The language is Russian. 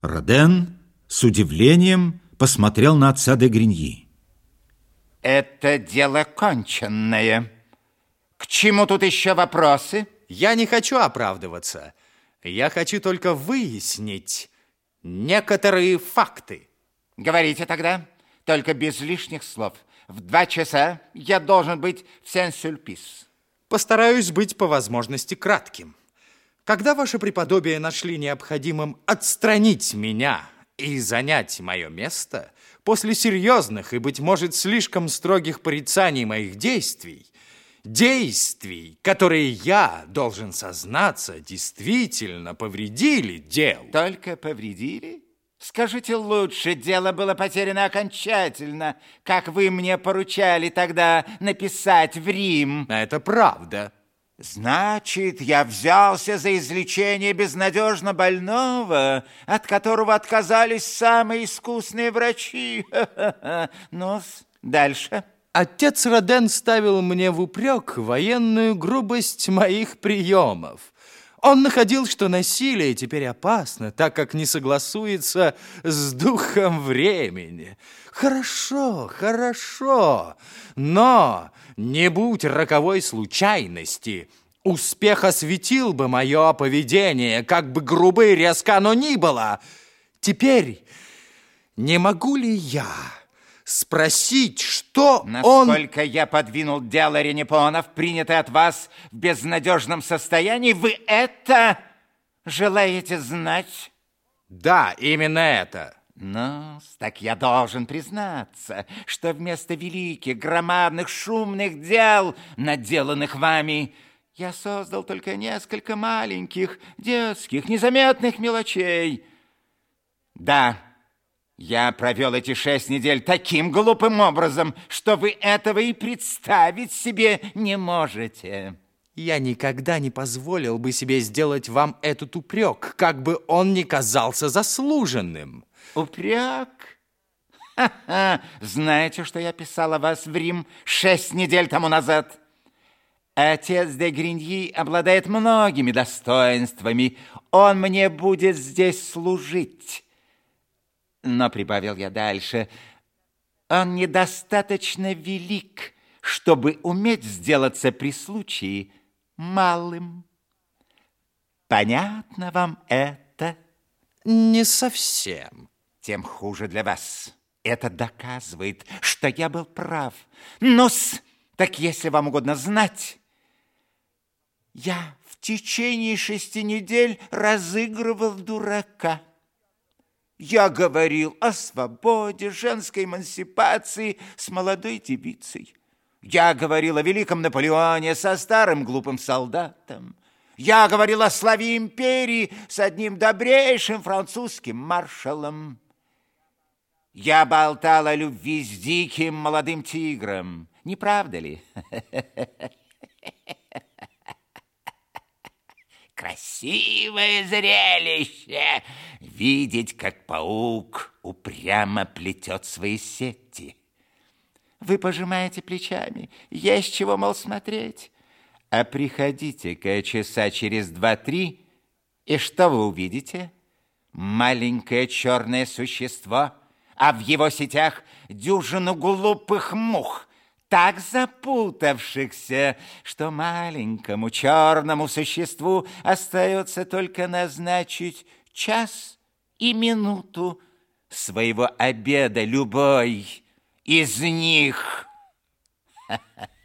Роден с удивлением посмотрел на отца де Гриньи. Это дело конченное. К чему тут еще вопросы? Я не хочу оправдываться. Я хочу только выяснить некоторые факты. Говорите тогда, только без лишних слов. В два часа я должен быть в Сен-Сюльпис. Постараюсь быть по возможности кратким. Когда ваше преподобие нашли необходимым отстранить меня и занять мое место, после серьезных и, быть может, слишком строгих порицаний моих действий, действий, которые я должен сознаться, действительно повредили делу. Только повредили? Скажите лучше, дело было потеряно окончательно, как вы мне поручали тогда написать в Рим. Это правда. Значит, я взялся за излечение безнадежно больного, от которого отказались самые искусные врачи. ну дальше. Отец Роден ставил мне в упрек военную грубость моих приемов. Он находил, что насилие теперь опасно, так как не согласуется с духом времени. Хорошо, хорошо, но не будь роковой случайности, успех осветил бы мое поведение, как бы грубо и резко оно ни было. Теперь не могу ли я спросить, что Насколько он... Насколько я подвинул дело Ренепонов, принятый от вас в безнадежном состоянии, вы это желаете знать? Да, именно это. Ну, так я должен признаться, что вместо великих, громадных, шумных дел, наделанных вами, я создал только несколько маленьких, детских, незаметных мелочей. Да, я провел эти шесть недель таким глупым образом, что вы этого и представить себе не можете. Я никогда не позволил бы себе сделать вам этот упрек, как бы он ни казался заслуженным. Упрек? Ха-ха! Знаете, что я писала вас в Рим шесть недель тому назад? Отец де Гриньи обладает многими достоинствами. Он мне будет здесь служить. Но, прибавил я дальше, он недостаточно велик, чтобы уметь сделаться при случае малым. Понятно вам это? Не совсем. Тем хуже для вас. Это доказывает, что я был прав. Ну-с, так если вам угодно знать, я в течение шести недель разыгрывал дурака. Я говорил о свободе, женской эмансипации с молодой девицей. Я говорил о великом Наполеоне со старым глупым солдатом. Я говорил о славе империи с одним добрейшим французским маршалом. Я болтал о любви с диким молодым тигром. Не правда ли? Красивое зрелище! Видеть, как паук упрямо плетет свои сети. Вы пожимаете плечами. Есть чего, мол, смотреть. А приходите-ка часа через два-три, и что вы увидите? Маленькое черное существо, а в его сетях дюжину глупых мух, так запутавшихся, что маленькому черному существу остается только назначить час и минуту своего обеда любой из них. Ha.